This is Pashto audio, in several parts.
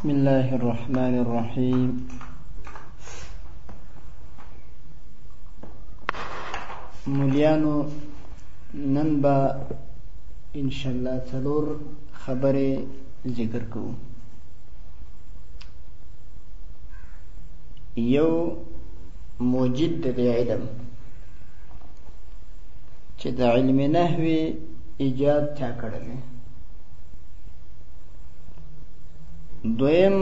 بسم الله الرحمن الرحيم مليانو نن به ان شاء الله څلور خبرې ذکر کوو یو موجد د علم چې د علم نحوی ایجاد چا کړی دی دویم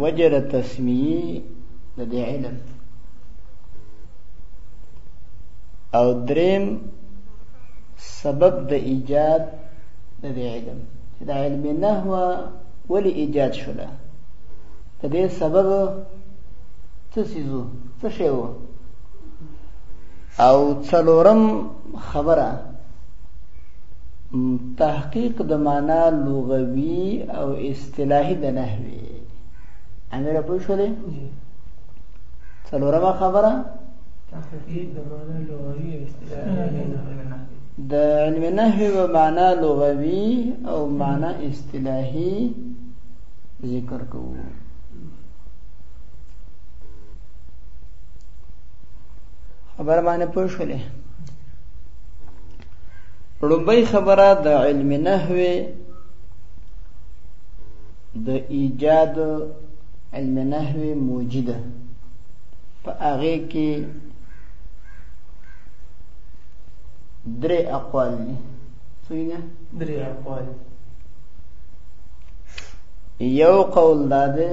وجر تسمیه د دې علم او دریم سبب د ایجاد د دې علم چې د علم نحو ولی ایجاد شوله د دې سبب څه سيزو څه شی وو او څلورم خبره تحقیق د معنا لغوي او اصطلاحي د نحوي امیر په شولې څلورم خبره تحقیق د معنا لغوي او اصطلاحي د علم نحوي و معنا لغوي او معنا اصطلاحي ذکر کوو خبر باندې پوه شولې لومبۍ خبره د علم نحوې د ایجاد علم نحوې موجوده په هغه کې درې اقوال دي څنګه درې اقوال یو قول دا دی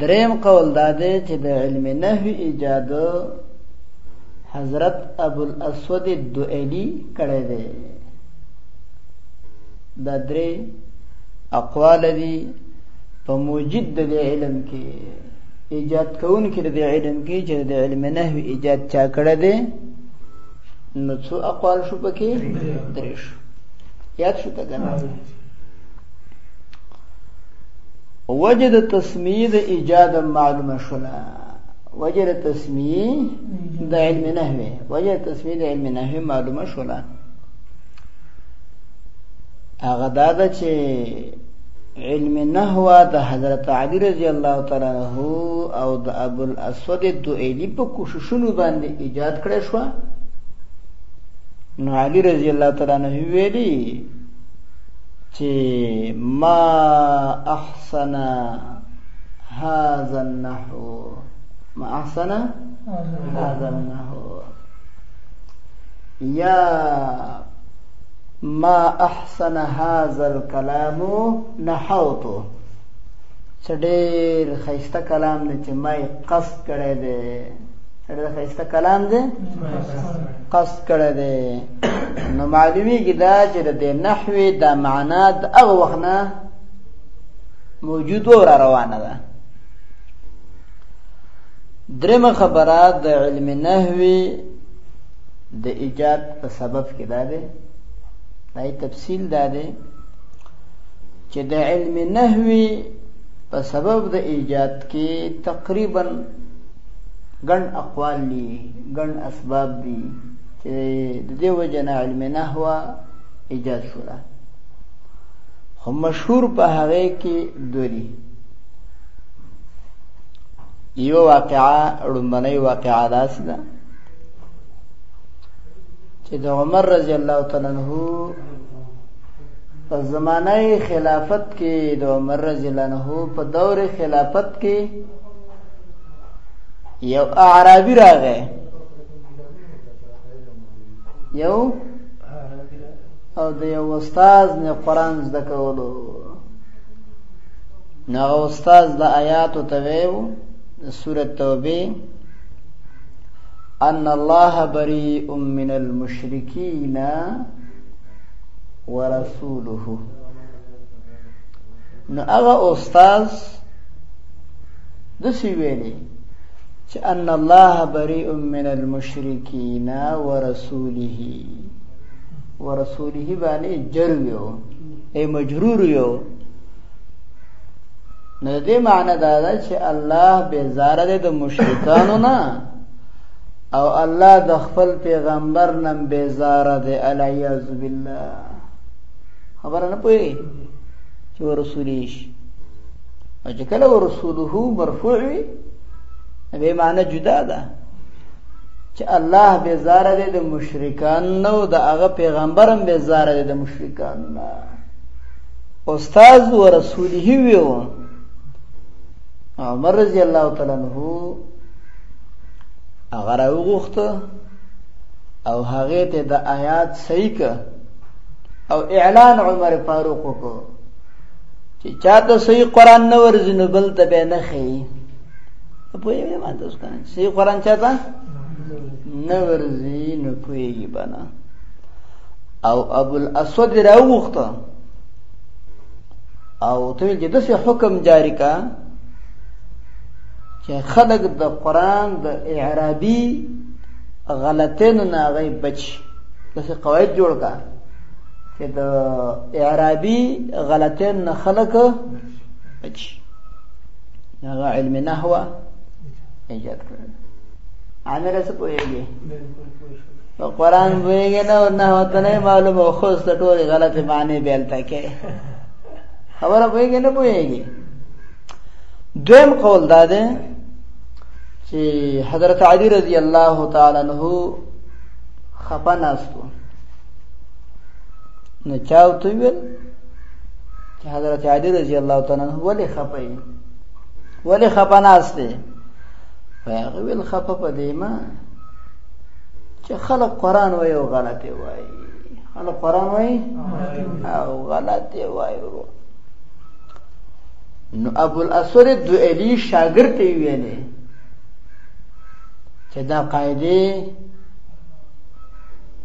دریم قول دا دی چې د علم نحوی ایجاد حضرت ابو الاسود الدؤلی کړی دی دا درې اقوال دي په موجب د علم کې ایجاد کون کې د علم کې چې د علم نحوی ایجاد چا کړی دی نو څو اقوال شو پکې درې شو یاد شو ته کنه وجه د تسمیه د ایجاد معلومه شولا وجه د تسمیه د علم نحوه وجه د تسمیه د علم نحوه معلومه شولا هغه دا ده چې علم نحوه د حضرت علی رضی الله تعالی عنہ او د ابو الاسود دوئلی په کوششونو باندې ایجاد کړی شو نو علی رضی الله تعالی عنہ ویلي چې ما احسن هذا النحو ما احسن هذا النحو يا ما احسن هذا الكلام نحوته څه ډېر ښایسته کلام دی چې ما یې قصد کړی دی ډېر ښایسته کلام دی قصد کړی دی نو معلومیږي دا چې د دې نحوې دا معنا د هغه وخت نه موجود و را روانه ده درېمه خبره د علم نحوې د ایجاد په سبب کې دا دی دا تفصیل دا دی چې د علم نحوې په سبب د ایجاد کې تقریبا ګڼ اقوال دي ګڼ اسباب دي چې د دې وجه نه علم نحو ایجاد شوله خو مشهور په هغه کې دوری یو واقعا لومبنۍ واقعا داس ده چې د عمر رضی الله تعالی عنہ په زمانه خلافت کې د عمر رضی الله عنه په دور خلافت کې یو اعرابی راغی یو او د یو استاد نه قران زده کولو نو استاد د آیاتو ته ویو سوره توبه ان الله بريء من المشركين ورسوله نو هغه استاد دسی ویلی چې ان الله بريء من المشرکین ورسوله ورسوله باندې جر یو ای مجرور یو نو دې معنی دا ده چې الله به زار ده د مشرکانو نه او الله د خپل پیغمبر نن به زار ده الیاذ بالله خبر نه پوي چې ورسولیش او چې کله ورسوله مرفوع وي به معنی جدا ده چې الله به زار دې د مشرکان نو د هغه پیغمبرم به زار دې د مشرکان نه استاد او رسول هی ویو عمر رضی الله تعالی عنہ هغه راوغخت او هغه ته د آیات صحیح ک او اعلان عمر فاروق وکړ چې چاته صحیح قران نه ورځي نو بل ته به نه خي په یوه ما تاسو کنه صحیح قران چاته نه ورځي نو کوي بنا او ابو الاسود راوخته او ته چې د څه حکم جاری کا چې خلق د قران د اعرابي غلطین نه غي بچ د څه قواعد جوړ کا چې د اعرابي غلطین نه خلق بچي هغه علم نحو ایجاد کړ عامر څه پوهیږي په قران پوهیږي نه نه وته نه معلومه خو ست ټول غلط معنی بیلته کې خبره پوهیږي نه پوهیږي دویم قول دا ده چې حضرت علی رضی الله تعالی عنہ خپه ناستو نو چاو تو ویل چې حضرت علی رضی الله تعالی عنہ ولې خپای ولې خپناسته هغه ویل خپه په دې ما چې خلک قران وایي او غلطي وایي خلک قران وایي او غلطي وایي نو ابو الاسود دوئلی شاګرد ته ویلې چې دا قاعده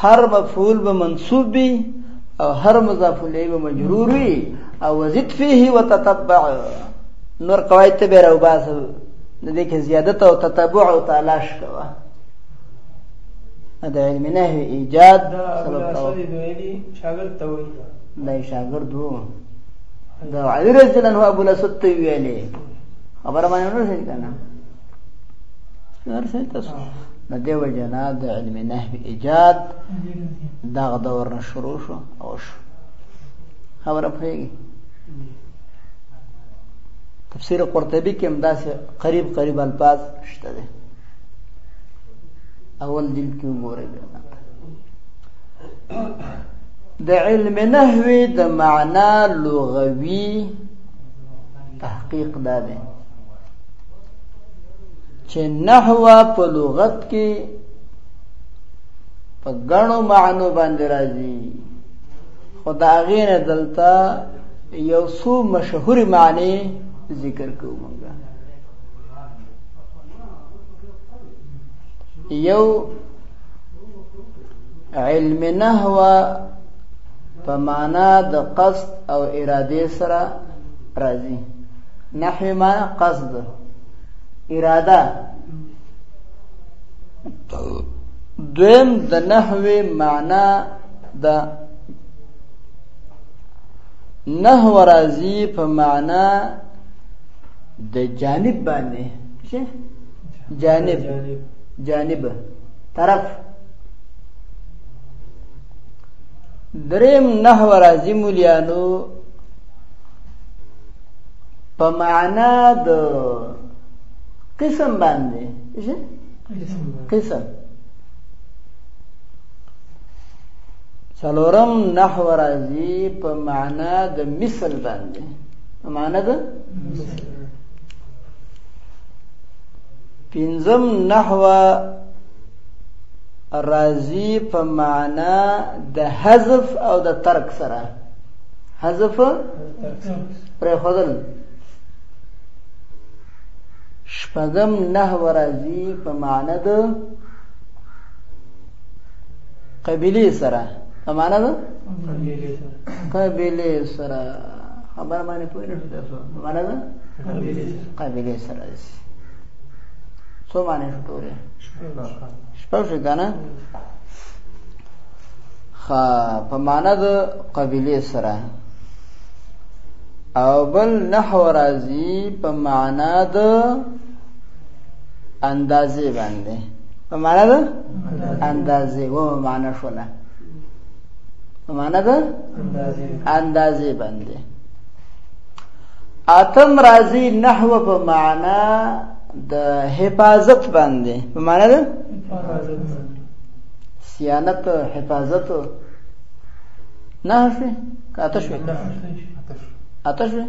هر مفعول به منصوب وي او هر مضاف الیه به مجرور وي او وزد فيه وتتبع نور قواعد ته به راوباسه د دې کې زیادت او تتبع او تلاش کوه دا علم نه ایجاد سبب تاسو دې ویلي شاګرد ته وایي دا شاګرد وو دا علی رسول الله ابو الاسد ته ویلي خبره باندې نه شي کنه درسه تاسو د دې وجه نه د علم نحو ایجاد دغه دور نه شروع شو او شو خبره پوهېږي تفسیر قرطبي کې هم داسې قریب قریب الفاظ شته دي اول جلد کې وګورئ د علم نحوی د معنا لغوي تحقیق دا دی چې نحو په لغت کې په غنو معنو باندې راځي خدای غینه دلته یو څو مشهور معنی ذکر کوم یو علم نحو په معنا د قصد او اراده سره راځي نحوی ما قصد اراده دویم د نحوی معنا د نحو راځي په معنا د جانب باندې څه جانب جانب طرف دریم نحو راځي مولیانو په معنا د قسم باندې قسم څلورم نحو راځي په معنا د مثل باندې په معنا د پنځم نحو راځي په معنا د حذف او د ترک سره حذف پر خدل شپغم نه ورازي په معنا د قبيله سره په معنا د قبيله سره خبر باندې پوه نه شو تاسو معنا د قبيله سره څو باندې شو ټول شپږ شو کنه خ په معنا د قبيله سره او بل نحو راځي په معنا د اندازې باندې په معنا ده اندازې و معنا شوله په معنا ده اندازې باندې اتم راځي نحو په معنا د حفاظت باندې په معنا ده صيانت حفاظت نه شي کاته شي اته شي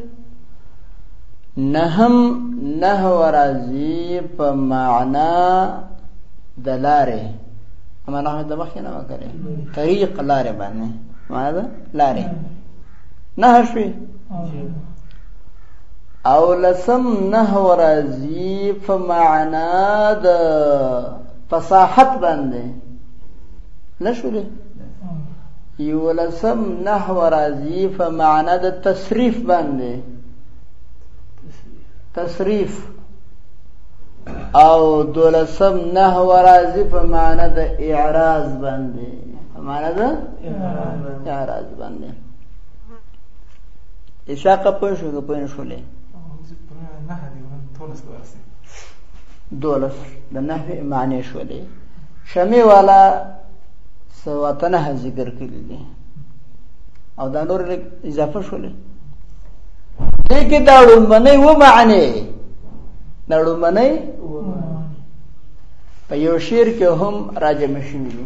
نهم نحو راځي په معنا د لارې اما نحو د مخ نه وکړي طریق لارې باندې معنا ده لارې نه شوي او لسم نه ورازي په معنا د فصاحت باندې نشوله یو لسم نه ورازي په معنا د تصریف باندې تصریف او دولسم نه ورازي په معنا د اعراض باندې په معنا د اعراض باندې اشاق پوه شو که پوه نه شولې دولس د نحوې معنی شولې شمې والا سواته نه ذکر کړي دي او دا نور اضافه شولې دې کې دا لومبنۍ و معنی دا لومبنۍ په یو شعر کې هم راجمع شوي دي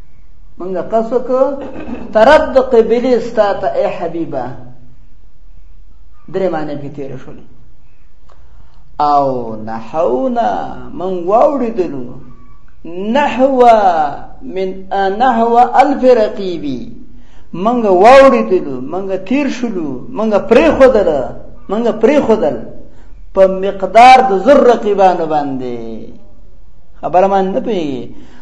مونږ قصو کو طرف د قبلي ستا ته اے حبيبه درې معنی په تیر شول او نحونا من واوریدلو نحو من نحو الف رقیبی منګ واوریدلو منګ تیر شلو منګ پرې خدل منګ پرې خدل په مقدار د زر رقیبانو باندې خبره مان نه پیږي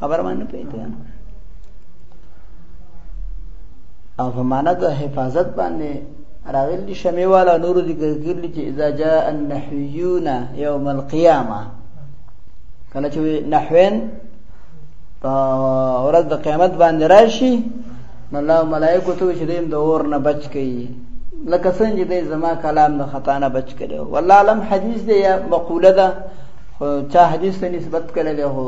خبر باندې پیدا او په معنا د حفاظت باندې راغل دي شمه والا نور ذکر کړل چې اذا جاء النحويون يوم القيامه کله چې نحوین په ورځ د قیامت باندې راشي نو الله ملائکه ته چې دیم د اور نه بچ کړي لکه څنګه چې زما کلام د خطا نه بچ کړي والله علم حدیث دی یا مقوله ده خو چا حدیث ته نسبت کړی دی خو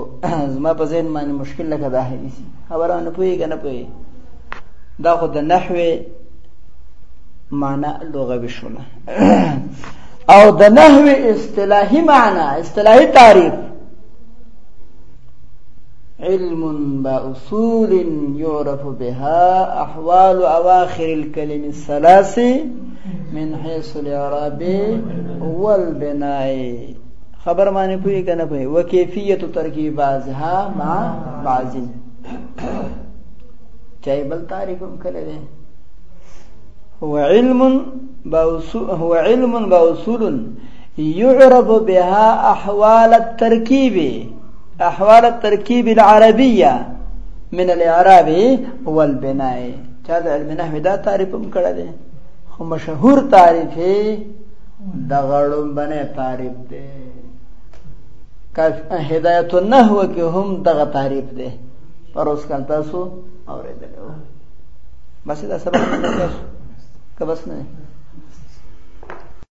زما په ذهن باندې مشکل لکه دا حدیث خبره نه پوهېږي نه پوهېږي دا خو د نحوې معنا لغوي شوله او د نحوې اصطلاحي معنا اصطلاحي تعریف علم بأصول يعرف بها أحوال أواخر الكلم الثلاث من حيث الإعراب والبناء خبر معنی پوی کنه پوی وکیفیت ترکیب بعضها مع بعض چای بل تاریخ هم کړی دی هو علم هو علم باصول يعرف بها احوال التركيب احوال التركيب العربيه من الاعراب والبناء چا د علم نحو دا تعریف هم کړی دی خو مشهور تعریف یې د غړم باندې تعریف دی کاف هدایت النحو کې هم دغه تعریف دی پر اوس کال تاسو اورېدل و بس دا سبق نه تاسو که بس نه